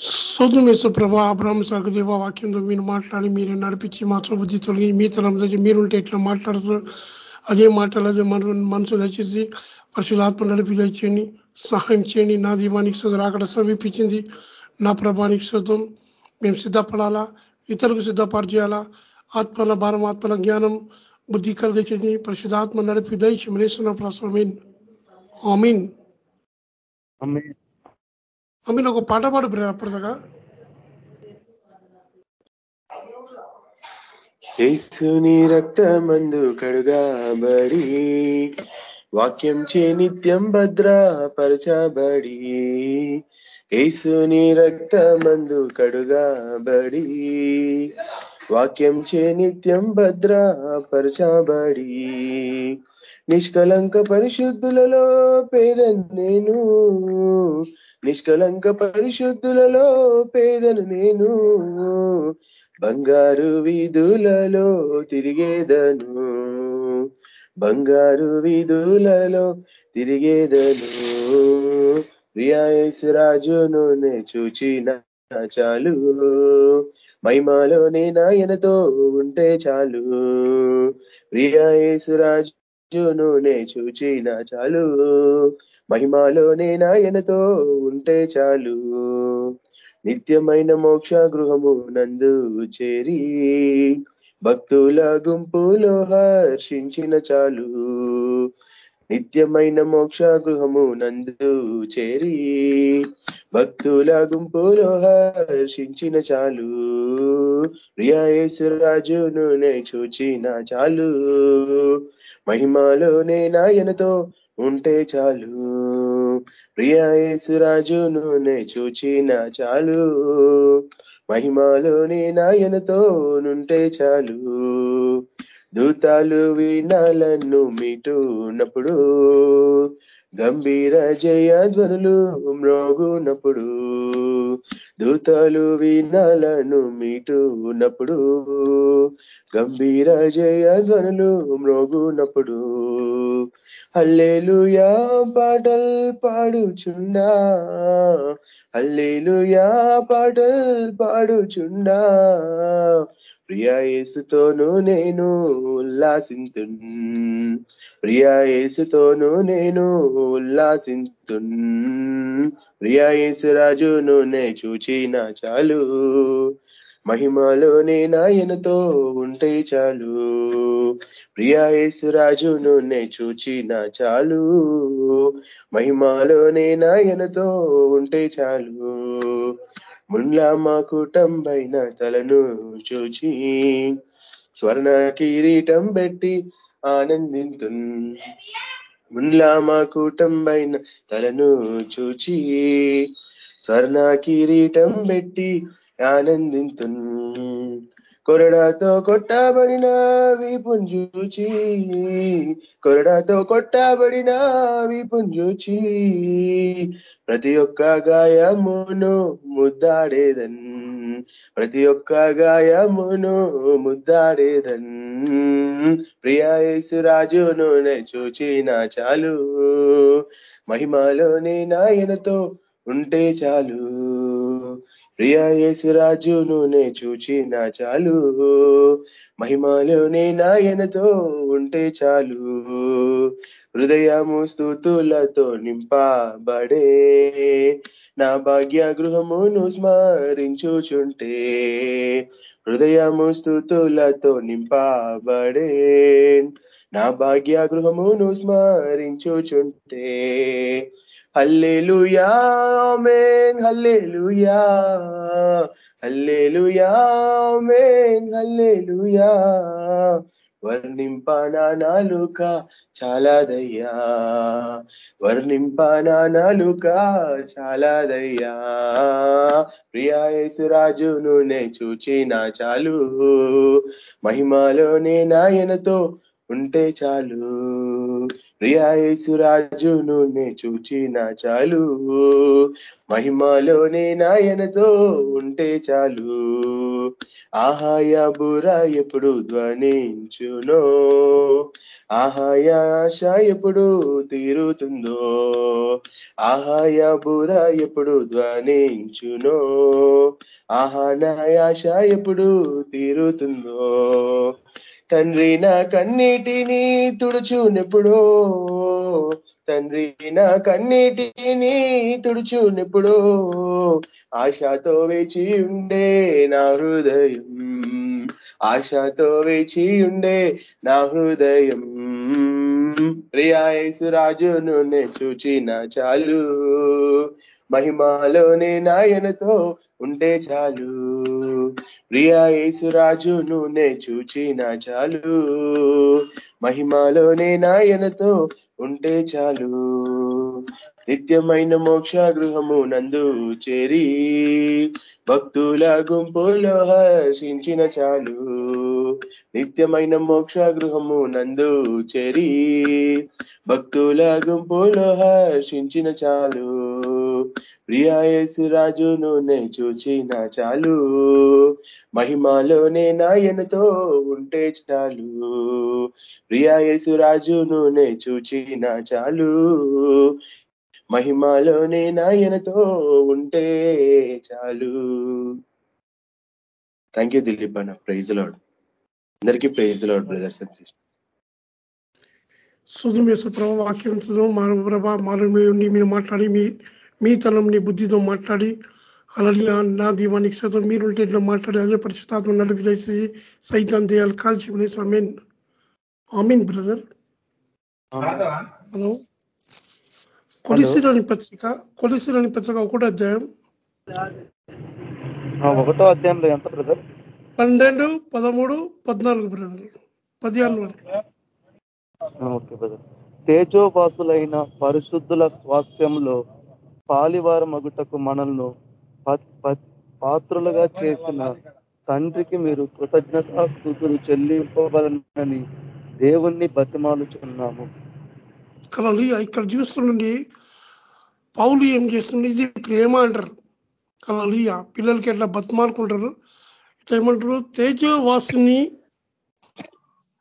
సోదం వేసు ప్రభా అబ్రాహ్మ సాగు దేవ వాక్యంతో మీరు మాట్లాడి మీరు నడిపించి మా బుద్ధి తొలగి మీ తలం మీరుంటే ఇట్లా మాట్లాడుతారు. అదే మాటలు అదే మన మనసు దయచేసి పరిశుధాత్మ నడిపి దయచేయండి సహాయం చేయండి. నా దీవానికి సోదరు అక్కడ సమీపించింది. నా ప్రభానికి శుద్ధం మేము సిద్ధపడాలా? ఇతరులకు సిద్ధపరచేయాలా? ఆత్మల భారం ఆత్మల జ్ఞానం బుద్ధి కలిగించింది పరిశుధాత్మ నడిపి దయచేసిన ప్రసమీన్ ఆమీన్. అమీన్ ఒక పాట పాడు అప్పటిదాకా. యేసుని రక్తమందు కడుగాబడి వాక్యం చే నిత్యం భద్రపరచబడి యేసుని రక్తమందు కడుగాబడి వాక్యం చే నిత్యం భద్రపరచబడి నిష్కలంక పరిశుద్ధులలో పేద నేను నిష్కలంక పరిశుద్ధులలో పేదను నేను. బంగారు వీధులలో తిరిగేదను. బంగారు వీధులలో తిరిగేదను. రాజును నే చూచిన చాలు. మహిమాలోనే నాయనతో ఉంటే చాలు. రాజు రాజును నే చూచిన చాలు. మహిమాలోనే నాయనతో ఉంటే చాలు. నిత్యమైన మోక్ష గృహము నందు చేరి భక్తుల గుంపులో హర్షించిన చాలు. నిత్యమైన మోక్ష గృహము నందు చేరి భక్తుల గుంపులో హర్షించిన చాలు. రాజును నే చూచిన చాలు. మహిమాలోనే నాయనతో ఉంటే చాలు. రాజును నే చూచిన చాలు. మహిమాలోనే నాయనతో నుంటే చాలు. దూతాలు వినాలను మీటున్నప్పుడు గంభీర జయధ్వనులు మ్రోగునప్పుడు దూతలు వినాలను మీటున్నప్పుడు గంభీర జయధ్వనులు మ్రోగునప్పుడు. అల్లేలుయా పాటల్ పాడుచున్నా. అల్లేలుయా పాటల్ పాడుచున్నా. ప్రియాయేసుతోనూ నేను ఉల్లాసింతున్. ప్రియాయేసుతోనూ నేను ఉల్లాసింతున్. ప్రియాయేసు రాజును నే చూచిన చాలు. మహిమలోనే నాయనతో ఉంటే చాలు. ప్రియాయేసు రాజును నే చూచిన చాలు. మహిమలోనే నాయనతో ఉంటే చాలు. ముండ్లా మా కుటుంబైన తలను చూచి స్వర్ణ కిరీటం పెట్టి ఆనందింతు ముండ్లా మా కుటుంబైన తలను చూచి స్వర్ణ కిరీటం పెట్టి ఆనందింతున్. కొరడాతో కొట్టబడిన వీపుంజూచి. కొరడాతో కొట్టబడిన వీపుంజూచి. ప్రతి ఒక్క గాయమును ముద్దాడేదన్. ప్రతి ఒక్క గాయమును ముద్దాడేదన్. ప్రియేసు రాజు నూనె చూచిన చాలు. మహిమలోని నాయనతో ఉంటే చాలు. ప్రియాయేసు రాజును నే చూచిన చాలు. మహిమలోనే నాయనతో ఉంటే చాలు. హృదయము స్థుతులతో నింపబడే నా భాగ్య గృహమును స్మరించుచుంటే. హృదయము స్థుతులతో నింపబడే నా భాగ్య గృహమును స్మరించుచుంటే. హల్లెలుయా మేన్ హల్లెలుయా హల్లెలుయా మేన్ హల్లెలుయా వర్ణింపనానాలుక చాలాదయ్యా. వర్ణింపనానాలుక చాలాదయ్యా. ప్రియాయసురాజును నే చూచిన చాలు. మహిమలోనే నాయనతో ఉంటే చాలు. ప్రియాయేసు రాజును నే చూచిన చాలు. మహిమాలోనే నాయనతో ఉంటే చాలు. ఆహాయ బుర ఎప్పుడు ధ్వనించునో? ఆహాయ ఆశ ఎప్పుడు తీరుతుందో? ఆహాయ బుర ఎప్పుడు ధ్వనించునో? ఆహా నాయాశ ఎప్పుడు తీరుతుందో? తండ్రి నా కన్నీటిని తుడుచునెప్పుడో తండ్రి నా కన్నీటిని తుడుచునెప్పుడో ఆశతో వేచి ఉండే నా హృదయం ఆశతో వేచి ఉండే నా హృదయం. ప్రియాయసు రాజును నే చూచిన చాలు మహిమాలోనే నాయనతో ఉంటే చాలు. ప్రియా యేసురాజును నే చూచిన చాలు. మహిమాలోనే నాయనతో ఉంటే చాలు. నిత్యమైన మోక్ష గృహము నందు చేరి భక్తుల గుంపులో హర్షించిన చాలు. నిత్యమైన మోక్ష గృహము నందు చేరి భక్తుల గుంపులో హర్షించిన చాలు. ప్రియాయేసు రాజును నే చూచిన చాలు. మహిమాలోనే నాయనతో ఉంటే చాలు. ప్రియాయేసు రాజును నే చూచిన చాలు. మహిమాలోనే నాయనతో ఉంటే చాలు. థ్యాంక్ యూ దిలీప్ అన్న ప్రైజ్ లాడ్ అందరికీ praise lord brothers and sister సుధుమేశ్వర ప్రభు వాక్యంతో మా ప్రభా మాలో మీరు మాట్లాడి మీ మీ తనంని బుద్ధితో మాట్లాడి అలాగే నా దీవానికి శాతం మీరుంటే ఇట్లా మాట్లాడి అదే పరిశుద్ధాత్మ నడిపి దయచేసి సైతాన్ దేయాలు కాల్చి అమీన్ అమీన్ బ్రదర్. హలో. కొలిసిరాని పత్రిక కొలిసిరాని పత్రిక ఒకటో అధ్యాయం. ఆ, ఒకటో అధ్యాయంలో ఎంత బ్రదర్? పన్నెండు పదమూడు పద్నాలుగు బ్రదర్. పదిహేను వరకు. Okay brother. తేజోవాసులైన పరిశుద్ధుల స్వాస్థ్యంలో పాలివార మగుటకు మనల్ని పాత్రులుగా చేసిన తండ్రికి మీరు కృతజ్ఞతా స్థుతులు చెల్లింపవలనని దేవుణ్ణి బతిమాలుచున్నాము. కలలి ఇక్కడ చూస్తుండండి పౌలు ఏం చేస్తుంది ఇది ప్రేమ అంటారు. కలలి పిల్లలకి ఎట్లా బతిమాలుకుంటారు? ఇట్లా ఏమంటారు? తేజోవాసుని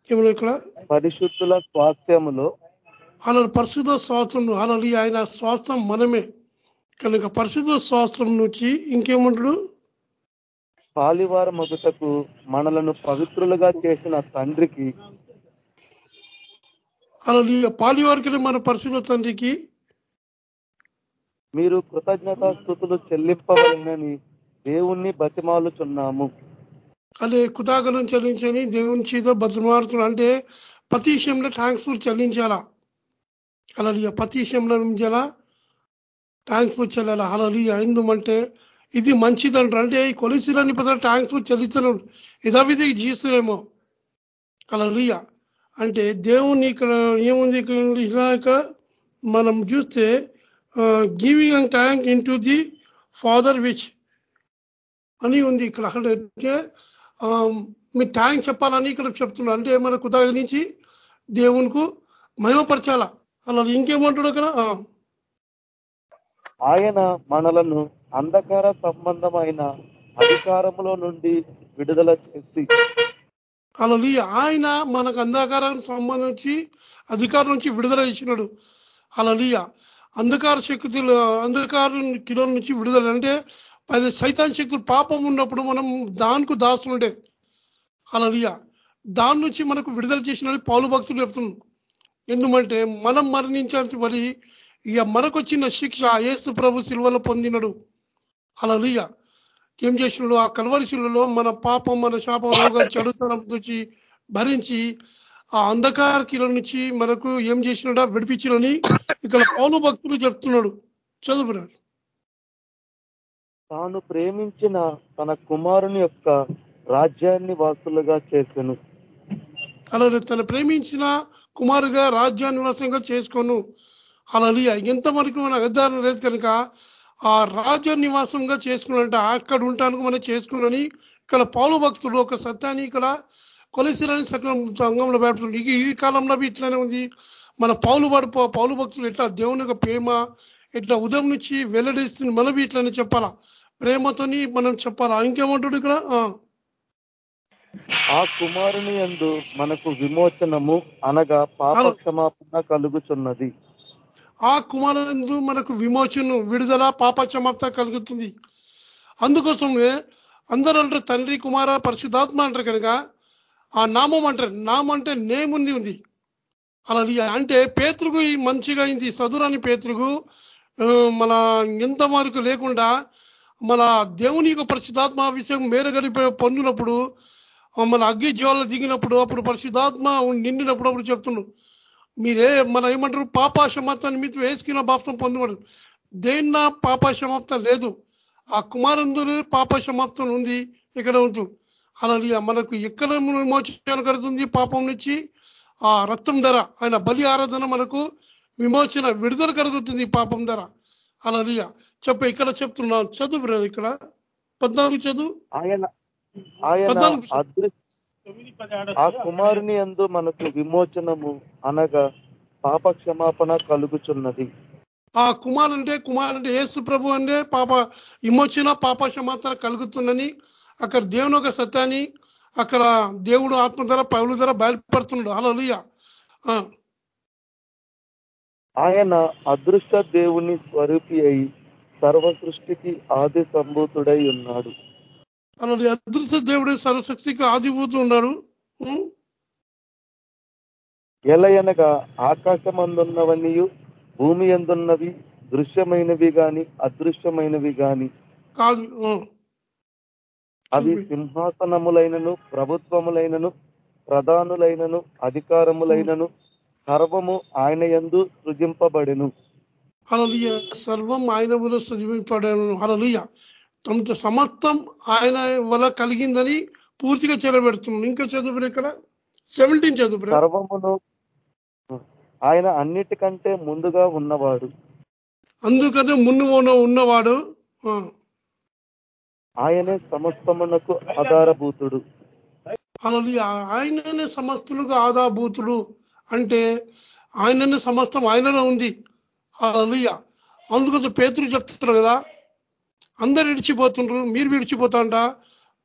ఏమన్నా ఇక్కడ? పరిశుద్ధుల స్వాస్థ్యములో అలా పరిశుద్ధ స్వాస్థ్యం అలలి ఆయన స్వాస్థ్యం మనమే. కనుక పరిశుద్ధ స్వాస్థ్యం నుంచి ఇంకేమంటాడు? పాలివార మగుటకు మనలను పవిత్రులుగా చేసిన తండ్రికి. అలలి పాలివారికి మన పరిశుద్ధ తండ్రికి. మీరు కృతజ్ఞతా స్థుతులు చెల్లింపవలనని దేవుణ్ణి బతిమాలుచున్నాము. అదే కుతాగలం చెల్లించని దేవుని చేత బతిమారుతున్నాడు అంటే ప్రతి విషయంలో ట్రాన్స్ఫర్ చెల్లించాలా? అలలియ ప్రతి విషయంలో నుంచాలా ఫుడ్ చెల్లాలి అలలియ ఎందుమంటే ఇది మంచిదంటారు. అంటే ఈ కొలిసిలని పెద్ద ఫుడ్ చెల్లిస్తున్నాడు యథావిధి జీస్తున్నామో హలలియ అంటే దేవుని ఇక్కడ ఏముంది ఇక్కడ? ఇలా ఇక్కడ మనం చూస్తే giving and thank in to the father which అని ఉంది ఇక్కడ. అంటే మీ ట్యాంక్ చెప్పాలని ఇక్కడ చెప్తున్నారు. అంటే మన కుదాగ నుంచి దేవునికి మహిమపరచాల. అలా ఇంకేమంటాడు అక్కడ? ఆయన మనలను అంధకార సంబంధమైన అధికారములో నుండి విడుదల చేసి. అలా ఆయన మనకు అంధకారానికి సంబంధించి అధికారం నుంచి విడుదల ఇచ్చినాడు అలా అంధకార శక్తులు అంధకారం కిలోల నుంచి విడుదల అంటే పది సైతాన్ శక్తులు పాపం ఉన్నప్పుడు మనం దానికి దాస్తుండే అలా దాని నుంచి మనకు విడుదల చేసిన పాలు భక్తులు చెప్తున్నాం ఎందుకంటే మనం మరణించాల్సి మరి ఇక మనకు వచ్చిన శిక్ష యేసు ప్రభు శిల్వలో పొందినడు. అలా ఏం చేసినాడు? ఆ కల్వరి శిలువలో మన పాపం మన శాపం రోగాలు చెడుతనం నుంచి భరించి ఆ అంధకార కిలో నుంచి మనకు ఏం చేసినాడా? విడిపించినని ఇక్కడ పౌలు భక్తులు చెప్తున్నాడు. చదువురారు తాను ప్రేమించిన తన కుమారుని యొక్క రాజ్యాన్ని వాసులుగా చేసెను. అలాగే తను ప్రేమించిన కుమారుగా రాజ్యానివాసంగా చేసుకోను. అలా ఎంత వరకు మన నిర్ధారణ లేదు కనుక ఆ రాజ్య నివాసంగా చేసుకున్నంటే అక్కడ ఉంటానికి మనం చేసుకున్నని ఇక్కడ పౌలు భక్తుడు ఒక సత్యాన్ని ఇక్కడ కొలిసిరని సకలం సంఘంలో పెడుతుంది ఈ కాలంలో ఇట్లానే ఉంది. మన పౌలు పడు పౌలు భక్తులు ఎట్లా దేవుని యొక్క ప్రేమ ఇట్లా ఉదయం నుంచి వెల్లడిస్తుంది మనం ఇట్లానే చెప్పాలా? ప్రేమతోని మనం చెప్పాలా? ఇంకేమంటాడు ఇక్కడ? ఆ, ఆ కుమారుని ఎందు మనకు విమోచనము అనగా పాప క్షమాపణ కలుగుతున్నది ఆ కుమారుడు మనకు విమోచను విడుదల పాప క్షమాప్త కలుగుతుంది. అందుకోసమే అందరూ అంటారు తండ్రి కుమార పరిశుద్ధాత్మ అంటారు కనుక ఆ నామం అంటారు నామం అంటే నేమ్ ఉంది ఉంది. అలా అంటే పేతృకు మంచిగా అయింది సదురాని పేతృకు మన ఎంత మార్కు లేకుండా మన దేవుని యొక్క పరిశుద్ధాత్మ విషయం మేర పొందినప్పుడు మన అగ్గి జ్వాల దిగినప్పుడు అప్పుడు పరిశుద్ధాత్మ నిండినప్పుడు అప్పుడు చెప్తున్నాడు మీరే మన ఏమంటారు? పాపాశమాప్త నిమిత్తం వేసుకున్న బాప్తం పొందబడు దేన్న పాపాశమాప్త లేదు. ఆ కుమారందులు పాపశమాప్తం ఉంది ఇక్కడ ఉంటుంది అలా మనకు ఎక్కడ విమోచన కడుతుంది పాపం నుంచి? ఆ రక్తం ధర ఆయన బలి ఆరాధన మనకు విమోచన విడుదల కలుగుతుంది పాపం ధర. అలా చెప్ప ఇక్కడ చెప్తున్నా చదువు ఇక్కడ. పద్నాలుగు చదువు. ఆయన ఆయన ఆ కుమారుని ఎందు మనకు విమోచనము అనగా పాప క్షమాపణ కలుగుచున్నది. ఆ కుమార్ అంటే కుమార్ అంటే ఏసు ప్రభు అంటే పాప విమోచన పాప క్షమాపణ కలుగుతుందని అక్కడ దేవుని ఒక సత్యాన్ని అక్కడ దేవుడు ఆత్మ ధర పౌలు ధర బయలుపడుతున్నాడు అలలియ ఆయన అదృష్ట దేవుని స్వరూపి అయి సర్వ సృష్టికి ఆది సంభూతుడై ఉన్నాడు. అలాంటి అదృశ్య దేవుడు సర్వశక్తికి ఆదిభూతు ఉన్నాడు. ఎలయనగా ఆకాశమందున్నవన్నీ భూమి ఎందున్నవి దృశ్యమైనవి గాని అదృశ్యమైనవి గాని. కాదు అవి సింహాసనములైనను ప్రభుత్వములైనను ప్రధానులైనను అధికారములైనను సర్వము ఆయన ఎందు సృజింపబడెను. అలలియ సర్వం ఆయన సృజింపబడను. అలలియ తమ సమత్వం ఆయన వల్ల కలిగిందని పూర్తిగా చెలబెడుతున్నాం ఇంకా చదువు ఇక్కడ సెవెంటీన్ చదువు సర్వమును ఆయన అన్నిటికంటే ముందుగా ఉన్నవాడు. అందుకనే ముందు ఉన్నవాడు ఆయనే సమస్తమునకు ఆధారభూతుడు. అలాది ఆయననే సమస్తులకు ఆధారభూతుడు అంటే ఆయననే సమస్తం ఆయనలో ఉంది. అలలియ అందుకోసం పేతులు చెప్తున్నారు కదా అందరు విడిచిపోతుండ్రు మీరు విడిచిపోతాంట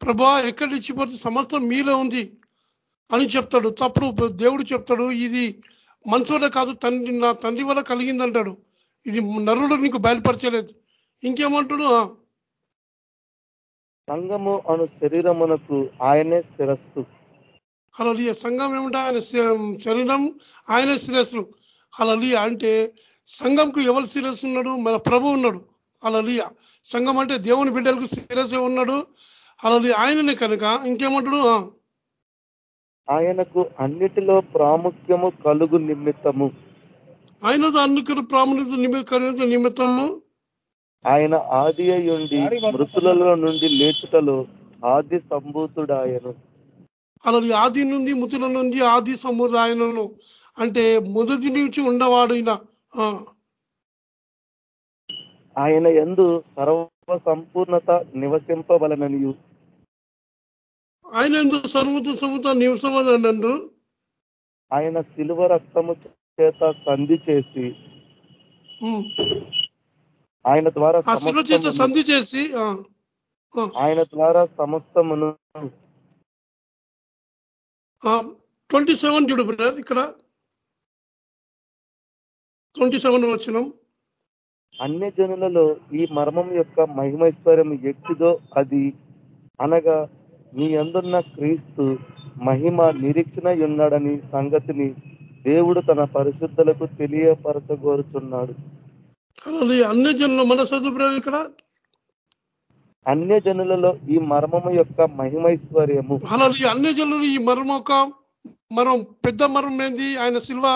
ప్రభా ఎక్కడ విడిచిపోతే సమస్తం మీలో ఉంది అని చెప్తాడు. తప్పుడు దేవుడు చెప్తాడు ఇది మనసు కాదు తండ్రి నా తండ్రి వల్ల కలిగిందంటాడు. ఇది నరుడు నీకు బయలుపరచలేదు. ఇంకేమంటాడు సంఘము అను శరీరమునకు ఆయనే శిరస్సు. అలలియ సంఘం ఏమంటే ఆయన శరీరం ఆయనే శిరస్సు. అలలియ అంటే సంఘంకు ఎవరు శిరస్సు ఉన్నాడు? మన ప్రభు ఉన్నాడు. అలలియ సంఘం అంటే దేవుని బిడ్డలకు శిరస్సు ఉన్నాడు. అలలి ఆయననే కనుక ఇంకేమంటాడు? ఆయనకు అన్నిటిలో ప్రాముఖ్యము కలుగు నిమిత్తము. ఆయనతో అన్నిటి ప్రాముఖ్యత నిమిత్తము. ఆయన ఆది అయ్యుండి మృతులలో నుండి లేచుటలో ఆది సంభూతుడాయను. అలాది ఆది నుండి మృతుల నుండి ఆది సముదాయను అంటే మొదటి నుంచి ఉండవాడైన ఆయన ఎందు సర్వ సంపూర్ణత నివసింపవలననియు. ఆయన ఎందు సర్వత సమత నివసమదనండు ఆయన శిలువ రక్తము చేత సంధి చేసి ఆయన ద్వారా సంధి చేసి ఆయన ద్వారా సమస్తమును ట్వంటీ సెవెన్ చూడు ఇక్కడ. ట్వంటీ సెవెన్ వచ్చినాం అన్య జనులలో ఈ మర్మం యొక్క మహిమైశ్వర్యం ఎట్టిదో అది. అనగా మీ అందున్న క్రీస్తు మహిమ నిరీక్షణ ఉన్నాడని సంగతిని దేవుడు తన పరిశుద్ధులకు తెలియపరచగోరుచున్నాడు. అన్య జనులు మన చదువు ఇక్కడ అన్య జనులలో ఈ మర్మము యొక్క మహిమైశ్వర్యము అలాగే అన్య జనులు ఈ మర్మ ఒక మరం పెద్ద మరం ఏంది? ఆయన శిల్వ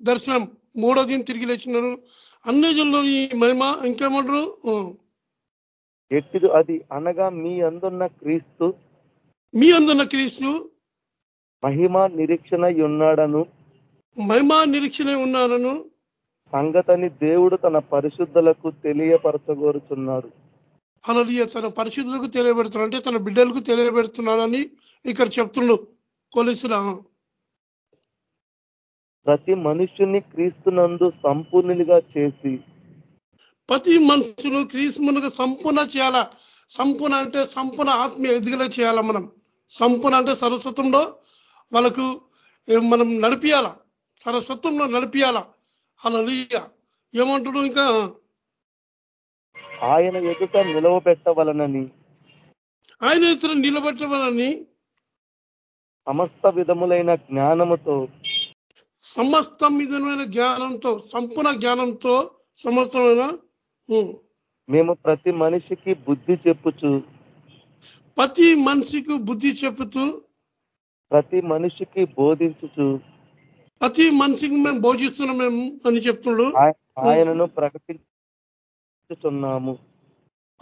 దర్శనం మూడో దీని తిరిగి లేచినారు. అన్ని మహిమ ఇంకేమంటారు? ఎట్టిది అది అనగా మీ అందున్న క్రీస్తు. మీ అందున్న క్రీస్తు. మహిమ నిరీక్షణ ఉన్నాడను. మహిమ నిరీక్షణ ఉన్నాడను. సంగతని దేవుడు తన పరిశుద్ధులకు తెలియపరచగోరుచున్నాడు. అలాది తన పరిశుద్ధులకు తెలియబెడుతున్నాడు. అంటే తన బిడ్డలకు తెలియబెడుతున్నాడని ఇక్కడ చెప్తున్నాడు కొలిసిన ప్రతి మనుష్యుని క్రీస్తునందు సంపూర్ణునిగా చేసి ప్రతి మనుషులు క్రీస్తుమునుగా సంపూర్ణ చేయాలా? సంపూర్ణ అంటే సంపూర్ణ ఆత్మీయ ఎదుగుల చేయాలా మనం? సంపూర్ణ అంటే సరస్వతంలో వాళ్ళకు మనం నడిపియాల? సరస్వత్వంలో నడిపియాల? అలా ఏమంటుడు ఇంకా? ఆయన ఎదుట నిలవబెట్టవలనని. ఆయన ఇతరు నిలబెట్టవాలని సమస్త విధములైన జ్ఞానముతో సమస్త విధమైన జ్ఞానంతో సంపూర్ణ జ్ఞానంతో సమస్తమైన. మేము ప్రతి మనిషికి బుద్ధి చెప్పుచు. ప్రతి మనిషికి బుద్ధి చెప్పుతూ ప్రతి మనిషికి బోధించుచు. ప్రతి మనిషికి మేము బోధిస్తున్నాం మేము అని చెప్తున్నాడు ఆయ- ఆయనను ప్రకటించుచున్నాము.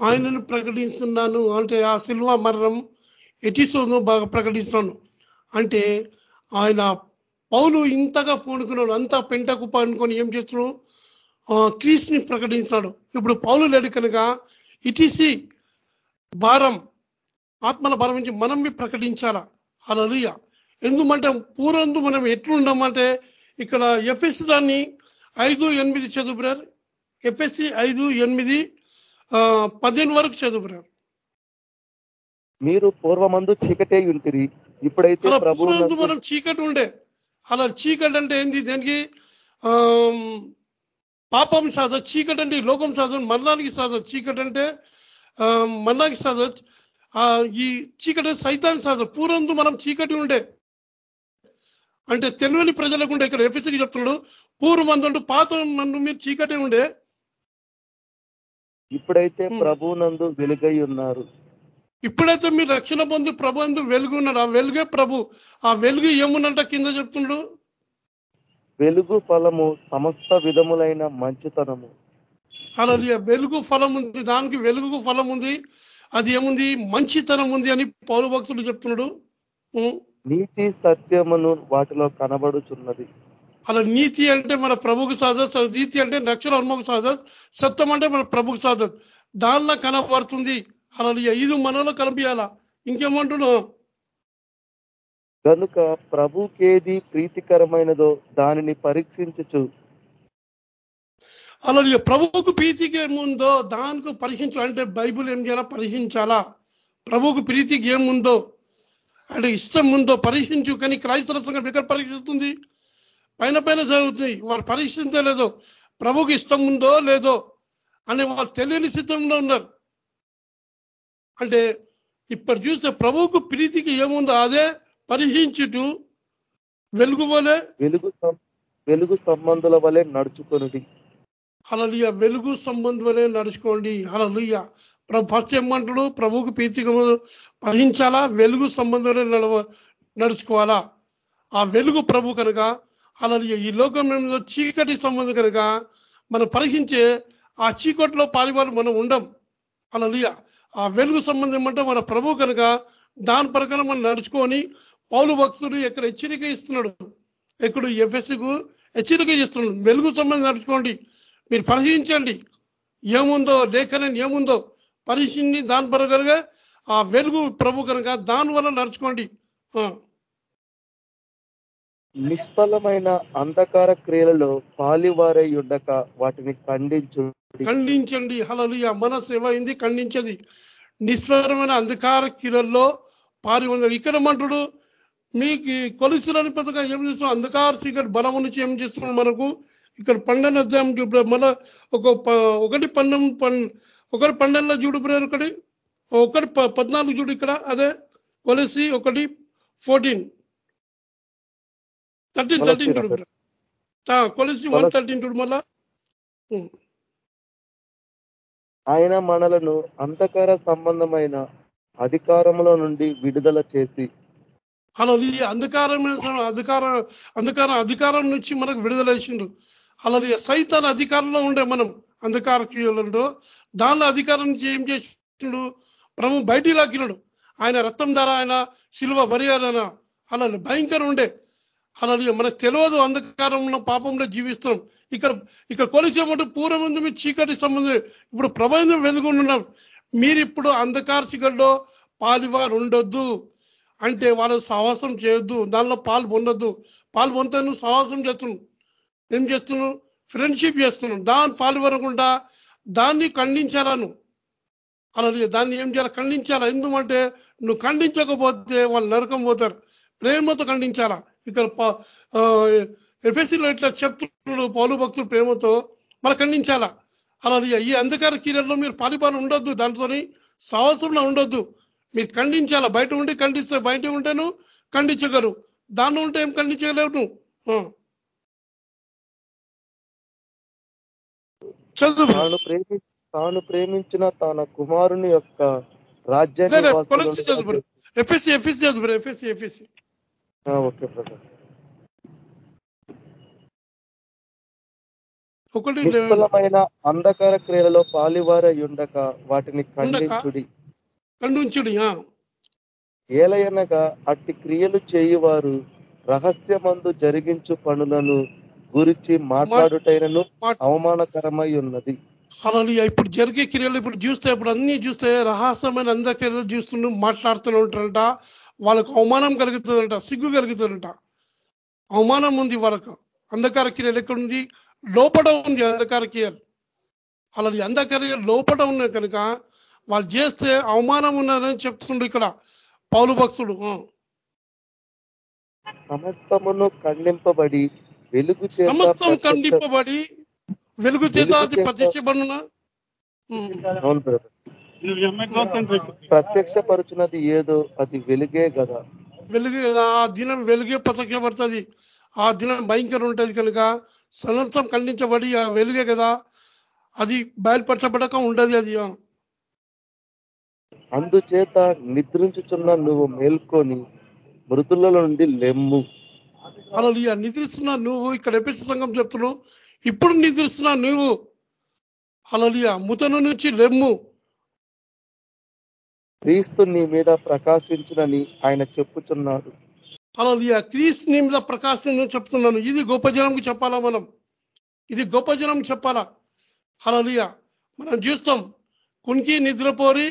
ఆయనను ప్రకటిస్తున్నాను అంటే ఆ సిల్వ మరణం ఎటిసోను బాగా ప్రకటిస్తున్నాను అంటే ఆయన పౌలు ఇంతగా పూనుకున్నాడు అంతా పెంటకు పానుకొని ఏం చేస్తున్నాడు? ఆ, క్రీస్తుని ప్రకటించినాడు. ఇప్పుడు పౌలు లేడు కనుక ఇటీసీ భారం ఆత్మల భారం నుంచి మనం ప్రకటించాలా? అలలుయ ఎందుకంటే పూర్వందు మనం ఎట్లుండమంటే ఇక్కడ ఎఫ్ఎస్ దాన్ని ఐదు ఎనిమిది చదువురారు ఎఫ్ఎస్సి ఐదు ఎనిమిది ఆ, పదిహేను వరకు చదువురారు మీరు పూర్వమందు చీకటే ఉంటిరి. ఇప్పుడైతే మనం చీకటి ఉండే. అలా చీకటి అంటే ఏంది? దానికి? పాపం సాధ చీకటి అంటే ఈ లోకం సాధ మరణానికి సాధ చీకటి అంటే మరణానికి సాధ ఈ చీకటి సైతాన్ సాధ. పూర్వందు మనం చీకటి ఉండే. అంటే తెలియని ప్రజలకు ఉండే. ఇక్కడ ఎఫ్ఎస్కి చెప్తున్నాడు పూర్వమందు పాత మందు మీరు చీకటి ఉండే. ఇప్పుడైతే Hmm. ప్రభు నందు వెలుగై ఉన్నారు. ఇప్పుడైతే మీరు రక్షణ పొంది ప్రభు అందు వెలుగు ఉన్నాడు ఆ వెలుగే ప్రభు ఆ వెలుగు ఏమున్నంట కింద చెప్తున్నాడు వెలుగు ఫలము సమస్త విధములైన మంచితనము. అలాది వెలుగు ఫలం ఉంది దానికి వెలుగు ఫలం ఉంది అది ఏముంది? మంచితనం ఉంది అని పౌరు భక్తులు చెప్తున్నాడు. నీతి సత్యమును వాటిలో కనబడుచున్నది. అలా నీతి అంటే మన ప్రభుకు సాధ నీతి అంటే రక్షణ హనుమకు సాధ సత్యం అంటే మన ప్రభుకు సాధ దానిలో కనబడుతుంది. అలా ఇది మనలో కనిపించాలా? ఇంకేమంటున్నావు? గనుక ప్రభుకేది ప్రీతికరమైనదో దానిని పరీక్షించుచు. అలా ప్రభువుకు ప్రీతికి ఏముందో దానికి పరీక్షించు. అంటే బైబుల్ ఏం చేయాలా? పరీక్షించాలా? ప్రభువుకు ప్రీతికి ఏముందో? అంటే ఇష్టం ఉందో పరీక్షించు. కానీ క్రైస్తవ సంఘం ఎక్కడ పరీక్షిస్తుంది? పైన పైన చదువుతుంది వారు పరీక్షించలేదో? ప్రభువుకి ఇష్టం ఉందో లేదో? అని వాళ్ళు తెలియని స్థితంలో ఉన్నారు. అంటే ఇప్పుడు చూస్తే ప్రభువుకు ప్రీతికి ఏముందో అదే పరీక్షించుటూ వెలుగు వలె వెలుగు వెలుగు సంబంధుల వలె నడుచుకొనుడి. హలలియ వెలుగు సంబంధులే నడుచుకోండి హలలియ ప్రభు ఫస్ట్ ఏమంటాడు? ప్రభువుకు ప్రీతిగా పఠించాలా వెలుగు సంబంధులే నడవ నడుచుకోవాలా? ఆ వెలుగు ప్రభు కనుక హలలియ ఈ లోకం చీకటి సంబంధం కనుక మనం పరీక్షించే ఆ చీకటిలో పాలివారు మనం ఉండం. హలలియ ఆ వెలుగు సంబంధం ఏమంటే మన ప్రభు కనుక దాని ప్రకారం మనం నడుచుకొని పౌలు భక్తుడు ఇక్కడ హెచ్చరిక ఇస్తున్నాడు? ఇక్కడ ఎఫ్ఎస్కు హెచ్చరిక చేస్తున్నాడు వెలుగు సంబంధం నడుచుకోండి. మీరు పరిశీలించండి. ఏముందో లేఖనం ఏముందో పరిశీలించి దాని ప్రకారంగా ఆ వెలుగు ప్రభు కనుక దాని వల్ల నడుచుకోండి. నిష్ఫలమైన అంధకార క్రియలలో పాలివారై ఉండక వాటిని ఖండించు ఖండించండి. హలలుయ మన సేవ అయింది ఖండించది. నిస్వరమైన అంధకార కిరల్లో పారి ఉంది ఇక్కడ మంటుడు మీకు కొలిసిలని పెద్దగా ఏం చేస్తాం అంధకార చీకటి బలం నుంచి ఏం చేస్తున్నాం మనకు? ఇక్కడ పన్నెండు అధ్యాయం ఇప్పుడు మళ్ళా ఒక ఒకటి పన్నెండు పన్ ఒకటి పన్నెండులో చూడు బ్రదర్ ఒకటి. ఒకటి పద్నాలుగు చూడు ఇక్కడ. అదే కొలిసి ఒకటి ఫోర్టీన్. థర్టీన్ థర్టీన్ చూడు కొలిసి వన్. థర్టీన్ చూడు మళ్ళా. ఆయన మనలను అంధకార సంబంధమైన అధికారంలో నుండి విడుదల చేసి అలా అంధకారం అంధకారమైన అధికార అంధకార అధికారం నుంచి మనకు విడుదల చేసిండు. అలా సైతాన్ అధికారంలో ఉండే మనం అంధకార క్రియలుండో దానిలో అధికారం నుంచి ఏం చేసిండు? ప్రభు బయటికి లాక్కినాడు ఆయన రక్తం ధర ఆయన శిలువ బరియాలన అలా భయంకరం ఉండే. అలా మనకు తెలియదు అంధకారంలో పాపంలో జీవిస్తున్నాం. ఇక్కడ ఇక్కడ కొలిసేమంటే పూర్వముందు మీ చీకటి సంబంధం ఇప్పుడు ప్రబంధం వెలుగుంటున్నాం మీరు ఇప్పుడు అంధకార చీకటిలో పాలివారు ఉండొద్దు అంటే వాళ్ళు సాహసం చేయొద్దు దానిలో పాలు పొందొద్దు. పాలు పొందుతా నువ్వు సహవాసం చేస్తున్నావు. ఏం చేస్తున్నావు? ఫ్రెండ్షిప్ చేస్తున్నావు. దాన్ని పాలు దాన్ని ఖండించాలా నువ్వు? అలాగే దాన్ని ఏం చేయాలి? ఖండించాలా? ఎందుకంటే నువ్వు ఖండించకపోతే వాళ్ళు నరకం పోతారు. ప్రేమతో ఖండించాలా? ఇక్కడ ఎఫ్ఎస్సిలో ఇట్లా చెప్తున్నాడు పౌలు భక్తులు ప్రేమతో మళ్ళీ ఖండించాలా అలా ఈ అంధకార క్రియల్లో మీరు పాలిపాలు ఉండొద్దు దాంతోని సాహసంలో ఉండొద్దు. మీరు ఖండించాలా? బయట ఉండి ఖండిస్తే బయట ఉంటేను ఖండించగలరు. దాన్ని ఉంటే ఏం ఖండించగలేవు నువ్వు. చదువు. తాను ప్రేమి తాను ప్రేమించిన తన కుమారుని యొక్క రాజ్యాన్ని చదువు. ఎఫ్ఎస్సి ఎఫ్ఎస్సి చదువు. FSC FSC. Okay brother. ఒకటి నిష్ఫలమైన అంధకార క్రియలలో పాలివారై ఉండక వాటిని ఖండించుడి ఖండించుడి. ఏలయనగా అట్టి క్రియలు చేయువారు రహస్యమందు జరిగించు పనులను గురించి మాట్లాడుటైనను మాట- అవమానకరమై ఉన్నది అలా ఇప్పుడు జరిగే క్రియలు ఇప్పుడు చూస్తే ఇప్పుడు అన్ని చూస్తే రహస్యమైన అందరి క్రియలు చూస్తూ మాట్లాడుతూ ఉంటారంట. వాళ్ళకు అవమానం కలుగుతుందంట సిగ్గు కలుగుతుందంట. అవమానం ఉంది వాళ్ళకు. అంధకార క్రియలు ఎక్కడ ఉంది లోపల ఉంది అంధకార క్రియలు. అలా అంధకార లోపల ఉన్నాయి కనుక వాళ్ళు చేస్తే అవమానం ఉన్నదని చెప్తుండ్రు ఇక్కడ పౌలు భక్తుడు. సమస్తమును ఖండింపబడి వెలుగు సమస్తం ఖండింపబడి వెలుగు చేత అది ప్రత్యక్షపడున? ప్రత్యక్షపరుచున్నది ఏదో అది వెలుగే కదా. వెలుగు ఆ దినం వెలుగే ప్రత్యక్షపడుతుంది. ఆ దినం భయంకరం ఉంటది కనుక సమస్తం ఖండించబడి వెలుగే కదా. అది బయలుపరచబడక ఉండదు అది. అందుచేత నిద్రించుచున్న నువ్వు మేల్కొని మృతుల నుండి లెమ్ము. అలా ఈ నిద్రిస్తున్నా నువ్వు ఇక్కడ ఎపిసి సంఘం చెప్తున్నావు ఇప్పుడు నిద్రిస్తున్నా నువ్వు అలా ముతను నుంచి లెమ్ము. క్రీస్తు నీ మీద ప్రకాశించునని ఆయన చెప్పుచున్నాడు. అలా క్రీస్ నిమిద మీద ప్రకాశం నేను చెప్తున్నాను. ఇది గొప్ప జనంకి చెప్పాలా మనం? ఇది గొప్ప జనం చెప్పాలా? అలా మనం చూస్తాం కునికి నిద్రపోరి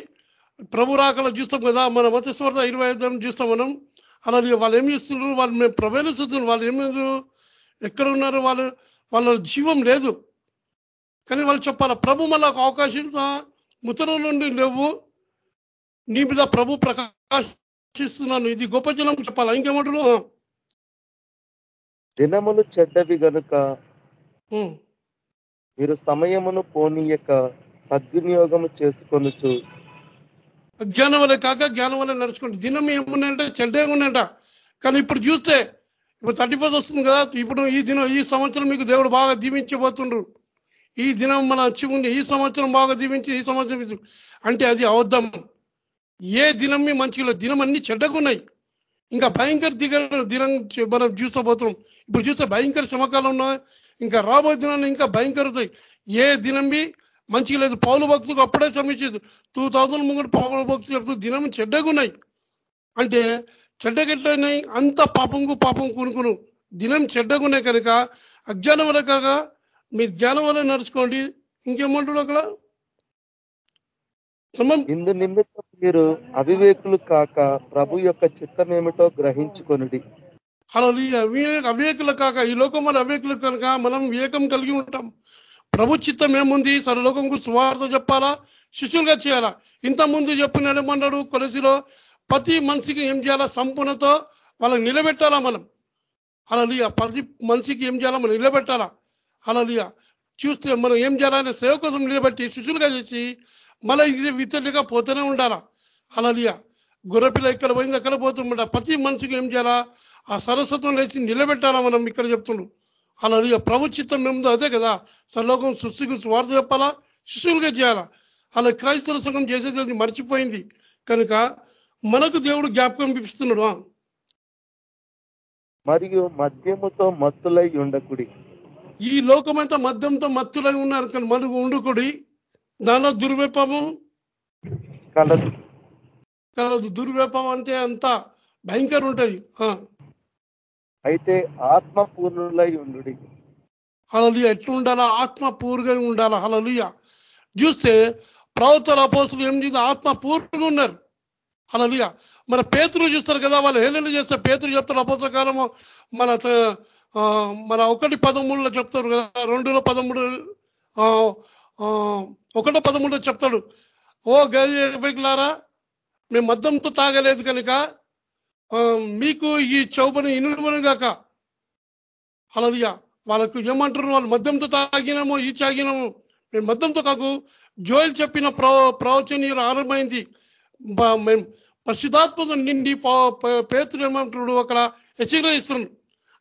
ప్రభు రాకలు చూస్తాం కదా మన మతస్వార్థ ఇరవై ఐదు చూస్తాం మనం. అలా వాళ్ళు ఏం చేస్తున్నారు? వాళ్ళు మేము ప్రభేలు చూస్తున్నారు వాళ్ళు ఏమి ఎక్కడ ఉన్నారు? వాళ్ళు వాళ్ళ జీవం లేదు. కానీ వాళ్ళు చెప్పాలా ప్రభు మళ్ళీ ఒక అవకాశం ముతరం నుండి లేవు. నీ మీద ప్రభు ప్రకాశిస్తున్నాను ఇది గొప్ప జనం చెప్పాలా? ఇంకేమంటారు దినములు చెడ్డవి గనుక. మీరు సమయమును పోనీయక సద్వినియోగము చేసుకొనుచు. అజ్ఞానం వల్ల కాక జ్ఞానం వల్ల నడుచుకోండి దినం ఏమున్నాయంటే చెడ్డగా ఉన్నాయంట కానీ ఇప్పుడు చూస్తే ఇప్పుడు థర్టీ ఫస్ట్ వస్తుంది కదా ఇప్పుడు ఈ దినం ఈ సంవత్సరం మీకు దేవుడు బాగా దీవించబోతుండ్రు ఈ దినం మన వచ్చి ఉంది. ఈ సంవత్సరం బాగా దీవించి ఈ సంవత్సరం. అంటే అది అవద్దం ఏ దినం మీ మంచిగా దినం అన్ని చెడ్డగా ఇంకా భయంకర దిగ దినం మనం చూస్తూ పోతున్నాం. ఇప్పుడు చూస్తే భయంకర శ్రమకాలం ఉన్నా ఇంకా రాబోయే దినాన్ని ఇంకా భయంకర ఏ దినం బి మంచిగా లేదు. పౌలు భక్తులకు అప్పుడే సమీక్షించు టూ థౌజండ్ ముందు పౌలు భక్తులు చెప్తూ దినం చెడ్డగున్నాయి అంటే చెడ్డగా అంత పాపంకు పాపం కూనుకును. దినం చెడ్డగున్నాయి కనుక అజ్ఞానం వల్ల కాక మీరు జ్ఞానం వల్ల నడుచుకోండి. ఇంకేమంటాడు అక్కడ? ఇందు నిమిత్తం మీరు అవివేకులు కాక ప్రభు యొక్క చిత్తం ఏమిటో గ్రహించుకొనుడి అలా అవివేకులు కాక ఈ లోకం వల్ల అవివేకులు కనుక మనం వివేకం కలిగి ఉంటాం. ప్రభు చిత్తం ఏముంది? సర్వలోకంకు సువార్త చెప్పాలా? శిష్యులుగా చేయాలా? ఇంత ముందు చెప్పిన ఏమన్నాడు కొలసిలో ప్రతి మనిషికి ఏం చేయాలా? సంపూర్ణతో వాళ్ళకి నిలబెట్టాలా మనం? అలా ప్రతి మనిషికి ఏం చేయాలా? మనం నిలబెట్టాలా? అలా చూస్తే మనం ఏం చేయాలంటే సేవ కోసం నిలబెట్టి శిష్యులుగా చేసి మళ్ళీ ఇది విత్తలుగా పోతూనే ఉండాలా? అలా గుర్రపిల్ల ఇక్కడ పోయింది అక్కడ పోతుండ ప్రతి మనిషికి ఏం చేయాలా? ఆ సరస్వతం లేచి నిలబెట్టాలా మనం ఇక్కడ చెప్తున్నాం అలా ప్రభు చిత్తం ఏముందో అదే కదా. సర్లోకం సృష్టికి స్వార్థ చెప్పాలా? శిష్యులుగా చేయాలా? అలా క్రైస్తవ సంఘం చేసేది అది మర్చిపోయింది. కనుక మనకు దేవుడు జ్ఞాపకం ఇస్తున్నాడు ఆ. మరియు మద్యముతో మత్తులై ఉండకుడి. ఈ లోకమంతా మద్యంతో మత్తులై ఉన్నారు. కానీ మనకు ఉండుకుడి. దానిలో దుర్వ్యాపము? కలదు కలదు దుర్వ్యాపం అంటే అంత భయంకర ఉంటది. అయితే ఆత్మ పూర్ణులై ఉండుడి. హలలియ ఎట్లా ఉండాలా ఆత్మ పూర్గా ఉండాలా? హలలియ చూస్తే ప్రవక్తల అపోసులు ఏం చేసి ఆత్మ పూర్తిగా ఉన్నారు. హలలియ మన పేతులు చూస్తారు కదా వాళ్ళు హేళన చేస్తే పేతులు చెప్తారు అపోసల కాలము. మన మన ఒకటి పదమూడులో చెప్తారు కదా రెండులో పదమూడు ఒకటో పదమూడో చెప్తాడు. ఓ గైలారా మేము మద్దంతో తాగలేదు కనుక మీకు ఈ చౌపని ఇనుమను గాక. అలలియ వాళ్ళకు ఏమంటారు వాళ్ళు మద్యంతో తాగినామో ఈ తాగినాము. మేము మద్యంతో కాకు జోయల్ చెప్పిన ప్రవ ప్రవచనీయులు ఆరంభమైంది. మేము పరిశుధాత్మక నిండి పేతులు ఏమంటున్నాడు అక్కడ? హెచ్చరిస్తున్నాడు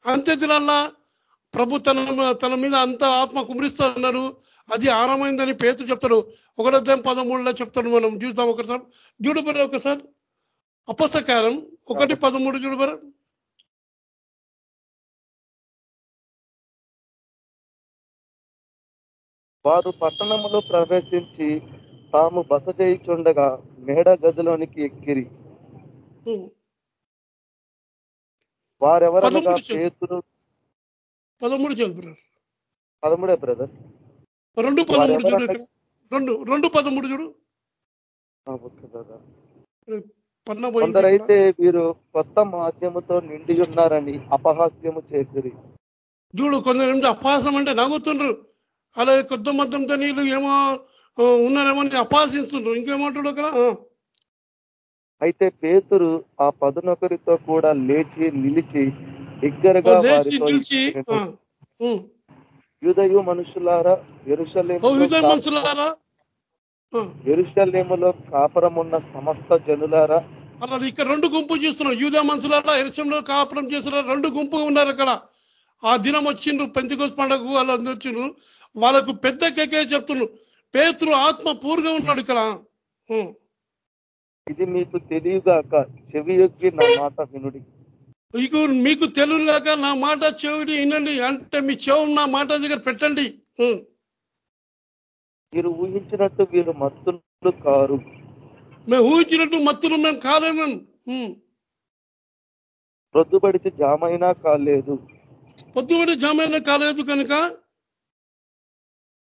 అంత్య దినాల్లో ప్రభు తన తన మీద అంత ఆత్మ కుమరిస్తున్నాడు అది ఆరంభమైందని పేతులు చెప్తాడు. ఒకటో పదమూడులో చెప్తాడు మనం. చూద్దాం ఒకసారి. చూడు మరి ఒకసారి. అపసకారం ఒకటి పదమూడు చూడు మరి. వారు పట్టణములో ప్రవేశించి తాము బస చేయుచుండగా మేడ గదిలోనికి ఎక్కిరి. ఉం. వారెవరనగా పదమూడు చెప్పు. పేతురు పదమూడు చదువు బ్రదర్ పదమూడే బ్రదర్. రెండు పదమూడు చూడు ఇక్కడ రెండు రెండు పదమూడు చూడు. కొందరైతే వీరు కొత్త మాధ్యముతో నిండి ఉన్నారని అపహాస్యము చేసిరి. చూడు కొందరు అపహాసం అంటే నవ్వుతుండ్రు. అలాగే కొద్ది మద్దంతో నీళ్ళు ఏమో ఉన్నారేమో అని అపహాసిస్తుండ్రు ఇంకేమంటాడు అక్కడ? అయితే పేతురు ఆ పదునొకరితో కూడా లేచి నిలిచి వారితో నిలిచి. యూదయు మనుషులారా ఎరుషలేములో మనుషులారా? ఎరుషలేములో కాపురమున్న సమస్త జనులారా. అలా ఇక్కడ రెండు గుంపు చూస్తున్నాం యూదా మనుషులారా ఎరసంలో కాపురం చేసిన రెండు గుంపు ఉన్నారు అక్కడ. ఆ దినం వచ్చిండ్రు పెంతికోస్ పండుగకు వాళ్ళు వచ్చిండ్రు. వాళ్ళకు పెద్ద కేకే చెప్తుండ్రు పేతురు ఆత్మ పూర్గా ఉన్నాడు ఇక్కడ. ఇది మీకు తెలియగాక చెవి యొగ్గి నా మాట వినుడి. మీకు మీకు తెలుగులాగా నా మాట చెవిడి వినండి. అంటే మీ చెవు నా మాట దగ్గర పెట్టండి. మీరు ఊహించినట్టు వీరు మత్తులు కారు. మేము ఊహించినట్టు మత్తులు మేము కాలేము ఉం. రొద్దుబడిచి జామైనా కాలేదు. పొద్దుబడి జామైన కాలేదు కనుక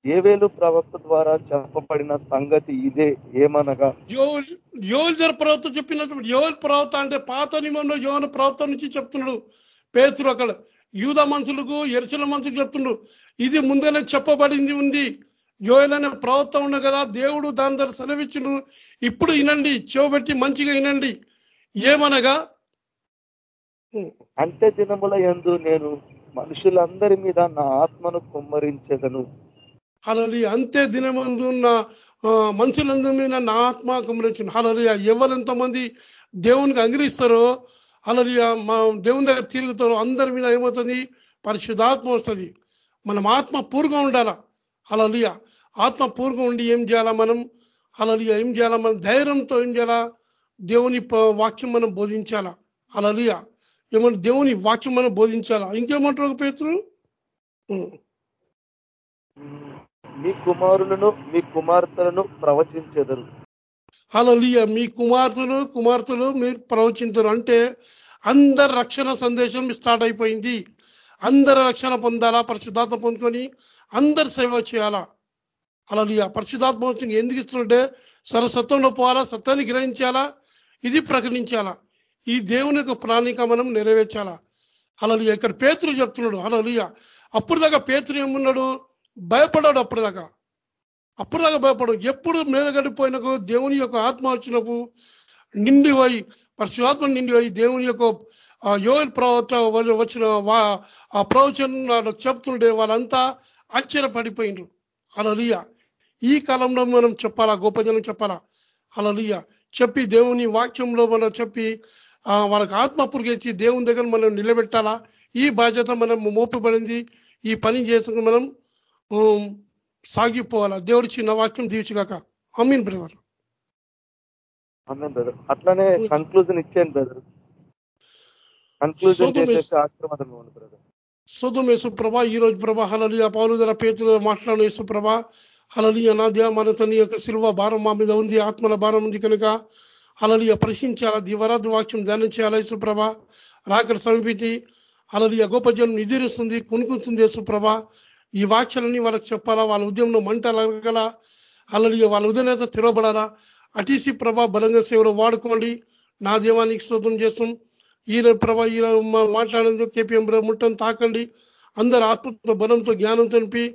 ఏవేలు ప్రవక్త ద్వారా చెప్పబడిన సంగతి ఇదే ఏమనగా? యోల్ యోల్జర్ ప్రవక్త చెప్పినప్పుడు యోల్ ప్రవక్త అంటే పాత నిబంధన యోన ప్రవక్త నుంచి చెప్తున్నాడు. పేతురు అక్కడ యూద మనుషులకు ఎరుసల మనుషులకు చెప్తున్నాడు. ఇది ముందనే చెప్పబడింది ఉంది. యోయల్ అనే ప్రవక్త ఉన్న కదా దేవుడు దాని ద్వారా సెలవిచ్చిండు ఇప్పుడు వినండి చెవబెట్టి మంచిగా వినండి. ఏమనగా. అంత్య దినముల యందు నేను మనుషులందరి మీద నా ఆత్మను కుమ్మరించెదను. అలలి అంతే దినమందు నా మనుషులందరి మీద నా ఆత్మ వచ్చింది అలలి ఎవరు ఎంతమంది దేవునికి అంగరిస్తారో అలలి మా దేవుని దగ్గర తిరుగుతారో అందరి మీద ఏమవుతుంది? పరిశుద్ధాత్మ వస్తుంది. మనం ఆత్మ పూర్గా ఉండాలా? అలలియ ఆత్మ పూర్గా ఉండి ఏం చేయాలా మనం? అలలియ ఏం చేయాలా మనం? ధైర్యంతో ఏం చేయాలా? దేవుని ప- వాక్యం మనం బోధించాలా? అలలియ ఏమన్నా దేవుని వాక్యం మనం బోధించాలా? ఇంకేమంటారు పేతురు? మీ కుమారులను మీ కుమార్తెలను ప్రవచించెదరు. హల్లెలూయ. మీ కుమార్తెలు కుమార్తెలు మీరు ప్రవచించరు. అంటే అందరి రక్షణ సందేశం స్టార్ట్ అయిపోయింది. అందరి రక్షణ పొందాలా? పరిశుద్ధాత్మ పొందుకొని అందరు సేవ చేయాలా? అలా పరిశుద్ధాత్మ వచ్చింది ఎందుకు ఇస్తుంటే సరసత్వంలో పోవాలా? సత్యాన్ని గ్రహించాలా? ఇది ప్రకటించాలా? ఈ దేవుని యొక్క ప్రణాళిక మనం నెరవేర్చాలా? అలలియ ఇక్కడ పేతులు చెప్తున్నాడు. అలలియ అప్పుడు దాకా పేతురు ఏమున్నాడు? భయపడాడు అప్పుడు దాకా అప్పుడు దాకా భయపడు. ఎప్పుడు మేలగడిపోయినకు దేవుని యొక్క ఆత్మ వచ్చినప్పుడు నిండి పోయి పరిశుధాత్మ నిండి పోయి దేవుని యొక్క ఆ యోగ వచ్చిన వా- ఆ ప్రవచనం వాళ్ళకు చెప్తుండే వాళ్ళంతా ఆశ్చర్యపడిపోయిండ్రు అలలియ ఈ కాలంలో మనం చెప్పాలా? గొప్ప జనం చెప్పాలా? అలలియ చెప్పి దేవుని వాక్యంలో మనం చెప్పి వాళ్ళకి ఆత్మ పురిగేసి దేవుని దగ్గర మనం నిలబెట్టాలా? ఈ బాధ్యత మనం మోపబడింది. ఈ పని చేసుకుని మనం సాగిపోవాలా? దేవుడి చిన్న వాక్యం దీవించగాక అమీన్ బ్రదర్. బ్రదర్. అట్లానే కన్క్లూజన్ ఇచ్చాను బ్రదర్. Conclusion brother. యేసుప్రభ ఈ రోజు ప్రభ హలలియ పౌలు ధర పేతులు మాట్లాడిన యేసుప్రభ హలలియ నాద్య మన తన యొక్క శిల్వ భారం మా మీద ఉంది ఆత్మల భారం ఉంది కనుక. హలలియ ప్రశ్నించాలా దివరాధ వాక్యం ధ్యానం చేయాలా యేసుప్రభ రాకడ సమీపించి హలలియ గొప్ప జనం నిధిరుస్తుంది కొనుక్కుంటుంది యేసుప్రభ ఈ వాక్యాలన్నీ వాళ్ళకి చెప్పాలా? వాళ్ళ ఉద్యమంలో మంట అలగల? హలలియ వాళ్ళ ఉదయనేత తిరగబడాలా అటీసీ ప్రభా బలంగా సేవలో వాడుకోండి. నా దేవానికి స్తోత్రం చేస్తాం ఈయన ప్రభా ఈయన మాట్లాడేందుకు కేపీఎం ముట్టను తాకండి. అందరు ఆత్మతో బలంతో జ్ఞానంతో నింపి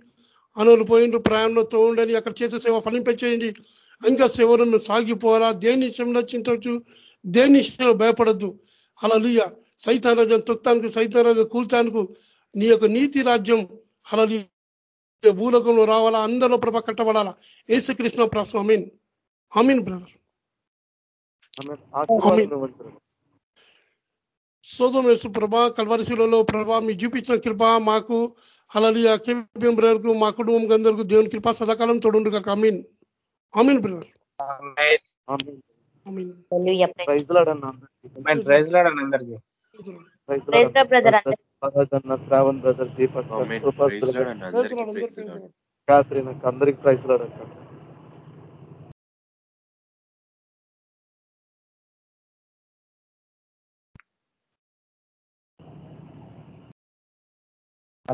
అనులు పోయిండు ప్రయాణంలో ఉండని అక్కడ చేసే సేవ ఫలింపచేయండి. ఇంకా సేవలను సాగిపోవాలా? దేని విషయంలో చింతవచ్చు? దేని విషయంలో భయపడద్దు? అలా సైతారాజం తొక్తానికి సైతారాజు కూల్తానికి నీ యొక్క నీతి రాజ్యం అలలి భూలోకంలో రావాలా? అందరిలో ప్రభ కట్టబడాలా? ఏసుకృష్ణ ప్రశ్న అమీన్ అమీన్ బ్రదర్. బ్రదర్. సోదమేసు ప్రభ కల్వరిశిలలో ప్రభ మీ చూపించిన కృప మాకు. అలాది కేబిఎం బ్రదర్కు మా కుటుంబం అందరికీ దేవుని కృప సదాకాలం తోడుండు కాక అమీన్ అమీన్ బ్రదర్. ఆమేన్. అమీన్ హల్లెలూయా. ప్రైజ్ లార్డ్ అన్న అందరికీ. ప్రైజ్ లాడ్ అని అందరికీ ప్రైజ్ బ్రదర్ అన్న. సహజ్ అన్న శ్రావణ్ బ్రదర్ దీపక్ లార్డ్ అండి. అందరికీ ప్రైజ్ లార్డ్.